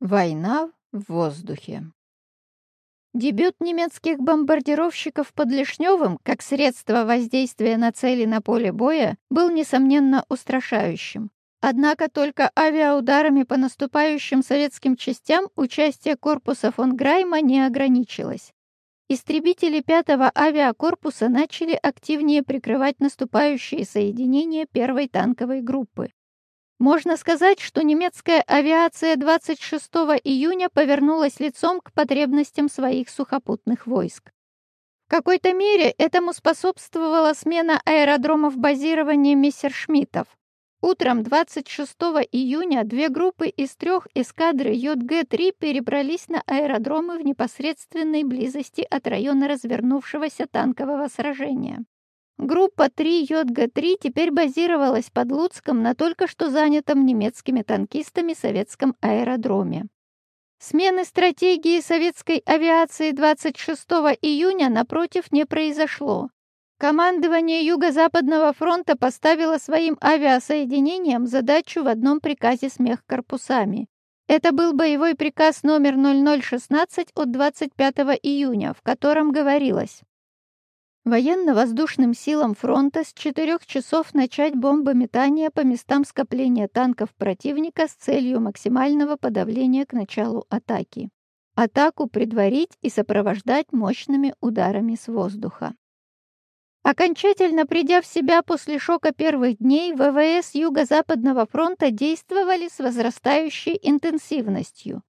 Война в воздухе. Дебют немецких бомбардировщиков под Лишневым как средство воздействия на цели на поле боя был, несомненно, устрашающим. Однако только авиаударами по наступающим советским частям участие корпуса фон Грайма не ограничилось. Истребители 5-го авиакорпуса начали активнее прикрывать наступающие соединения первой танковой группы. Можно сказать, что немецкая авиация 26 июня повернулась лицом к потребностям своих сухопутных войск. В какой-то мере этому способствовала смена аэродромов базирования мессершмиттов. Утром 26 июня две группы из трех эскадры ЙГ-3 перебрались на аэродромы в непосредственной близости от района развернувшегося танкового сражения. Группа 3 ЙГ-3 теперь базировалась под Луцком на только что занятом немецкими танкистами советском аэродроме. Смены стратегии советской авиации 26 июня, напротив, не произошло. Командование Юго-Западного фронта поставило своим авиасоединениям задачу в одном приказе с мехкорпусами. Это был боевой приказ номер 0016 от 25 июня, в котором говорилось Военно-воздушным силам фронта с 4 часов начать бомбометание по местам скопления танков противника с целью максимального подавления к началу атаки. Атаку предварить и сопровождать мощными ударами с воздуха. Окончательно придя в себя после шока первых дней, ВВС Юго-Западного фронта действовали с возрастающей интенсивностью.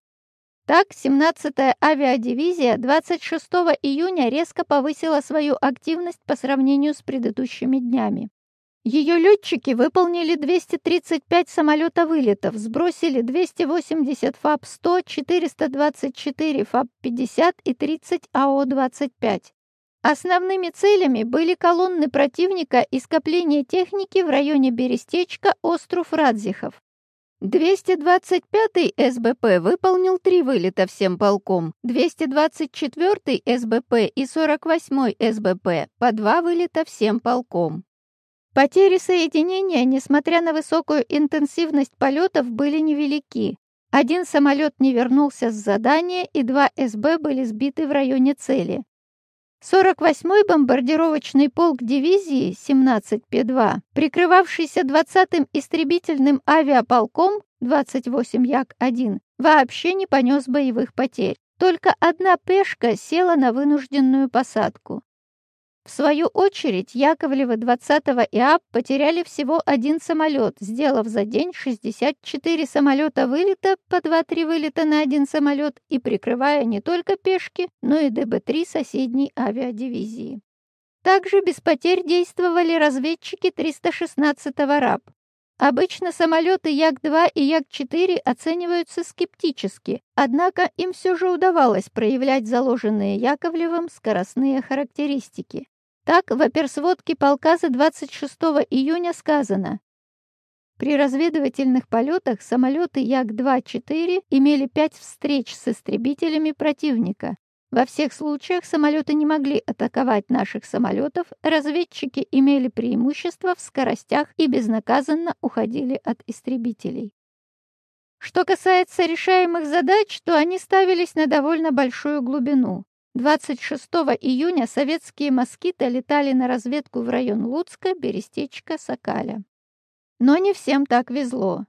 Так, 17-я авиадивизия 26 июня резко повысила свою активность по сравнению с предыдущими днями. Ее летчики выполнили 235 самолета-вылетов, сбросили 280 ФАП-100, 424 ФАП-50 и 30 АО-25. Основными целями были колонны противника и скопление техники в районе Берестечка, остров Радзихов. 225-й СБП выполнил три вылета всем полком, 224-й СБП и 48-й СБП по два вылета всем полком. Потери соединения, несмотря на высокую интенсивность полетов, были невелики. Один самолет не вернулся с задания, и два СБ были сбиты в районе цели. 48-й бомбардировочный полк дивизии 17П-2, прикрывавшийся 20-м истребительным авиаполком 28 Як-1, вообще не понес боевых потерь. Только одна пешка села на вынужденную посадку. В свою очередь, Яковлевы 20-го ИАП потеряли всего один самолет, сделав за день 64 самолета вылета по 2-3 вылета на один самолет и прикрывая не только пешки, но и ДБ-3 соседней авиадивизии. Также без потерь действовали разведчики 316-го РАП. Обычно самолеты Як-2 и Як-4 оцениваются скептически, однако им все же удавалось проявлять заложенные Яковлевым скоростные характеристики. Так, в оперсводке полка за 26 июня сказано, при разведывательных полетах самолеты Як-2-4 имели пять встреч с истребителями противника. Во всех случаях самолеты не могли атаковать наших самолетов, разведчики имели преимущество в скоростях и безнаказанно уходили от истребителей. Что касается решаемых задач, то они ставились на довольно большую глубину. 26 июня советские москиты летали на разведку в район Луцка, Берестечка, Сокаля. Но не всем так везло.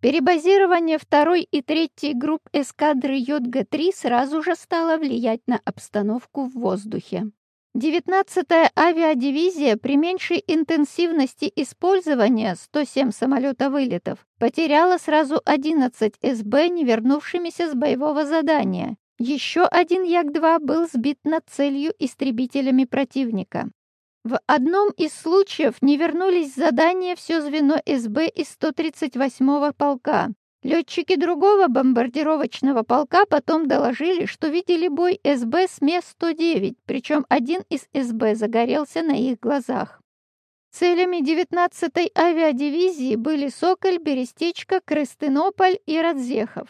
Перебазирование второй и третьей групп эскадры Йодга-3 сразу же стало влиять на обстановку в воздухе. 19-я авиадивизия при меньшей интенсивности использования 107 самолета-вылетов потеряла сразу 11 СБ, не вернувшимися с боевого задания, еще один Як-2 был сбит над целью истребителями противника. В одном из случаев не вернулись задания все звено СБ из 138-го полка. Летчики другого бомбардировочного полка потом доложили, что видели бой СБ с МЕ-109, причем один из СБ загорелся на их глазах. Целями 19-й авиадивизии были Соколь, Берестечко, Крыстынополь и Радзехов.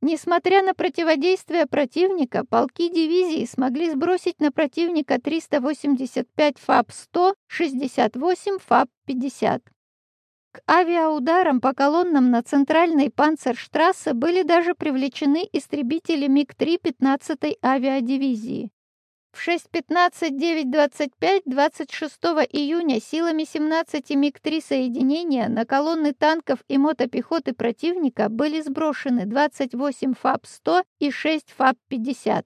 Несмотря на противодействие противника, полки дивизии смогли сбросить на противника 385 ФАП-100, 68 ФАП-50. К авиаударам по колоннам на центральной Панцерштрассе были даже привлечены истребители МиГ-3 15-й авиадивизии. В 6.15-9.25 26 июня силами 17 МиГ-3 соединения на колонны танков и мотопехоты противника были сброшены 28 ФАП-100 и 6 ФАП-50.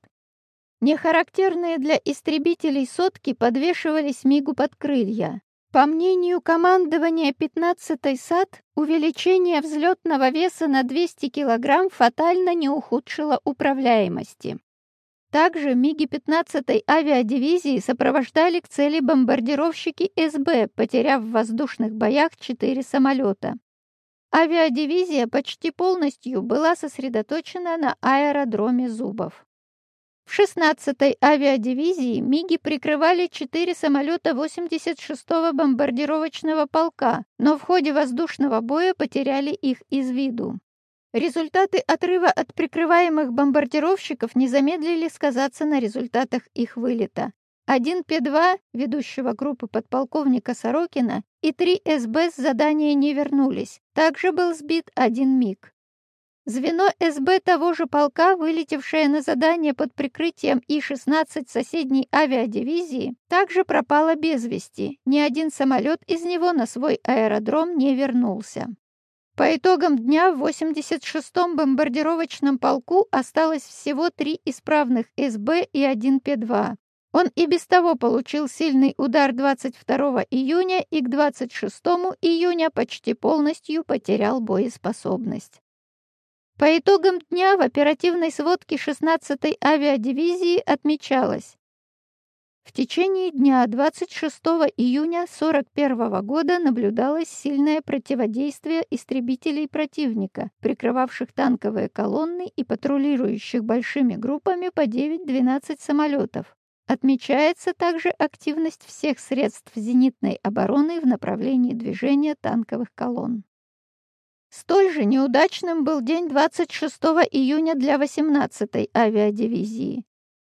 Нехарактерные для истребителей сотки подвешивались МиГу под крылья. По мнению командования 15-й САД, увеличение взлетного веса на 200 кг фатально не ухудшило управляемости. Также МиГи 15-й авиадивизии сопровождали к цели бомбардировщики СБ, потеряв в воздушных боях четыре самолета. Авиадивизия почти полностью была сосредоточена на аэродроме Зубов. В 16-й авиадивизии МиГи прикрывали четыре самолета 86-го бомбардировочного полка, но в ходе воздушного боя потеряли их из виду. Результаты отрыва от прикрываемых бомбардировщиков не замедлили сказаться на результатах их вылета. Один П-2, ведущего группы подполковника Сорокина, и три СБ с задания не вернулись. Также был сбит один МиГ. Звено СБ того же полка, вылетевшее на задание под прикрытием И-16 соседней авиадивизии, также пропало без вести. Ни один самолет из него на свой аэродром не вернулся. По итогам дня в 86-м бомбардировочном полку осталось всего три исправных СБ и один П-2. Он и без того получил сильный удар 22 июня и к 26 июня почти полностью потерял боеспособность. По итогам дня в оперативной сводке 16-й авиадивизии отмечалось, в течение дня 26 июня 1941 года наблюдалось сильное противодействие истребителей противника, прикрывавших танковые колонны и патрулирующих большими группами по 9-12 самолетов. Отмечается также активность всех средств зенитной обороны в направлении движения танковых колонн. Столь же неудачным был день 26 июня для 18-й авиадивизии.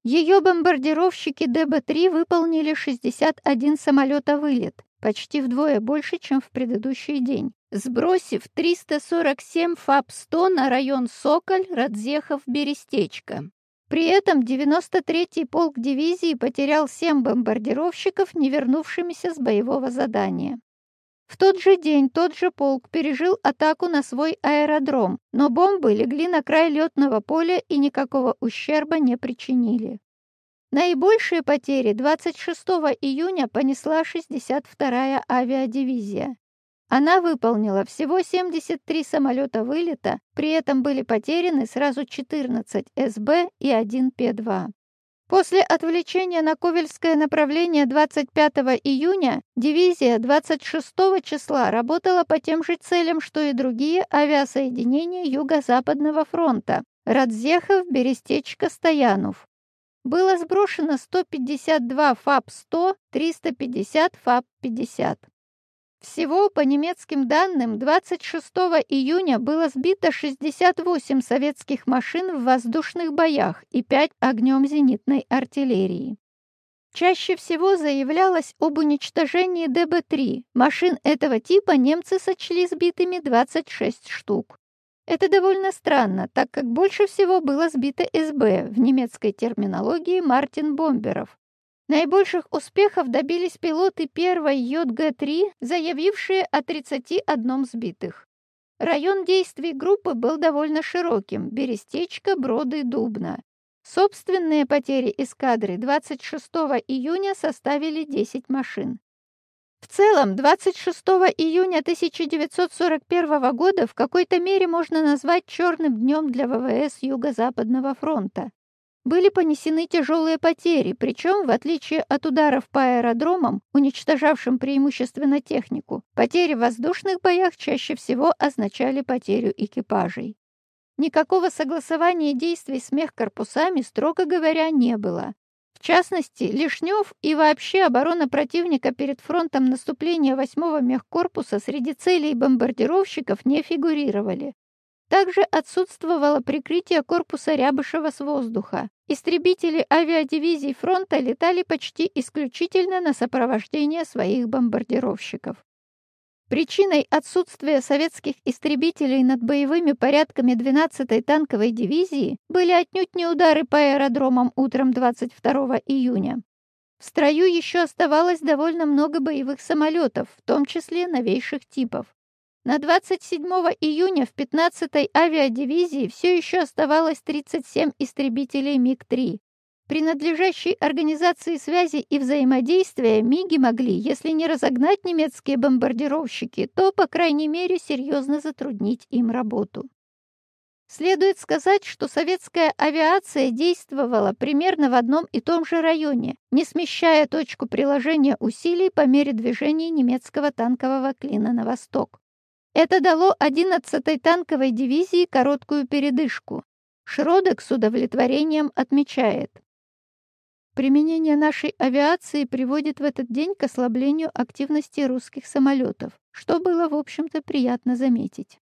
Ее бомбардировщики ДБ-3 выполнили 61 самолета-вылет, почти вдвое больше, чем в предыдущий день, сбросив 347 ФАП-100 на район Соколь, Радзехов, Берестечко. При этом 93-й полк дивизии потерял 7 бомбардировщиков, не вернувшимися с боевого задания. В тот же день тот же полк пережил атаку на свой аэродром, но бомбы легли на край летного поля и никакого ущерба не причинили. Наибольшие потери 26 июня понесла 62-я авиадивизия. Она выполнила всего 73 самолета вылета, при этом были потеряны сразу 14 СБ и 1 П-2. После отвлечения на Ковельское направление 25 июня дивизия 26 числа работала по тем же целям, что и другие авиасоединения Юго-Западного фронта – Радзехов, Берестечко, Стоянов. Было сброшено 152 ФАП-100, 350 ФАП-50. Всего, по немецким данным, 26 июня было сбито 68 советских машин в воздушных боях и 5 огнем зенитной артиллерии. Чаще всего заявлялось об уничтожении ДБ-3. Машин этого типа немцы сочли сбитыми 26 штук. Это довольно странно, так как больше всего было сбито СБ, в немецкой терминологии Мартин Бомберов, Наибольших успехов добились пилоты первой ЙГ-3, заявившие о 31 сбитых. Район действий группы был довольно широким – Берестечко, Броды, Дубна. Собственные потери эскадры 26 июня составили 10 машин. В целом, 26 июня 1941 года в какой-то мере можно назвать черным днем для ВВС Юго-Западного фронта были понесены тяжелые потери, причем, в отличие от ударов по аэродромам, уничтожавшим преимущественно технику, потери в воздушных боях чаще всего означали потерю экипажей. Никакого согласования действий с мехкорпусами, строго говоря, не было. В частности, Лишнев и вообще оборона противника перед фронтом наступления 8-го мехкорпуса среди целей бомбардировщиков не фигурировали. Также отсутствовало прикрытие корпуса Рябышева с воздуха. Истребители авиадивизий фронта летали почти исключительно на сопровождение своих бомбардировщиков. Причиной отсутствия советских истребителей над боевыми порядками 12-й танковой дивизии были отнюдь не удары по аэродромам утром 22 июня. В строю еще оставалось довольно много боевых самолетов, в том числе новейших типов. На 27 июня в 15-й авиадивизии все еще оставалось 37 истребителей МиГ-3, принадлежащей организации связи и взаимодействия, МИГи могли, если не разогнать немецкие бомбардировщики, то, по крайней мере, серьезно затруднить им работу. Следует сказать, что советская авиация действовала примерно в одном и том же районе, не смещая точку приложения усилий по мере движения немецкого танкового клина на восток. Это дало 11-й танковой дивизии короткую передышку. Шродек с удовлетворением отмечает. Применение нашей авиации приводит в этот день к ослаблению активности русских самолетов, что было, в общем-то, приятно заметить.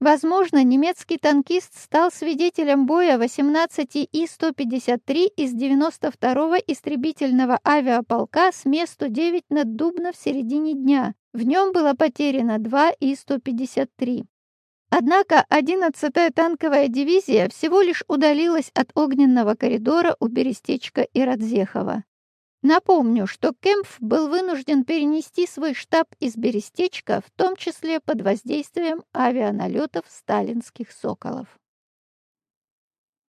Возможно, немецкий танкист стал свидетелем боя 18 И-153 из 92-го истребительного авиаполка с месту 9 над Дубно в середине дня. В нем было потеряно 2 И-153. Однако 11-я танковая дивизия всего лишь удалилась от огненного коридора у Берестечка и Радзехова. Напомню, что Кемпф был вынужден перенести свой штаб из Берестечка, в том числе под воздействием авианалетов сталинских «Соколов».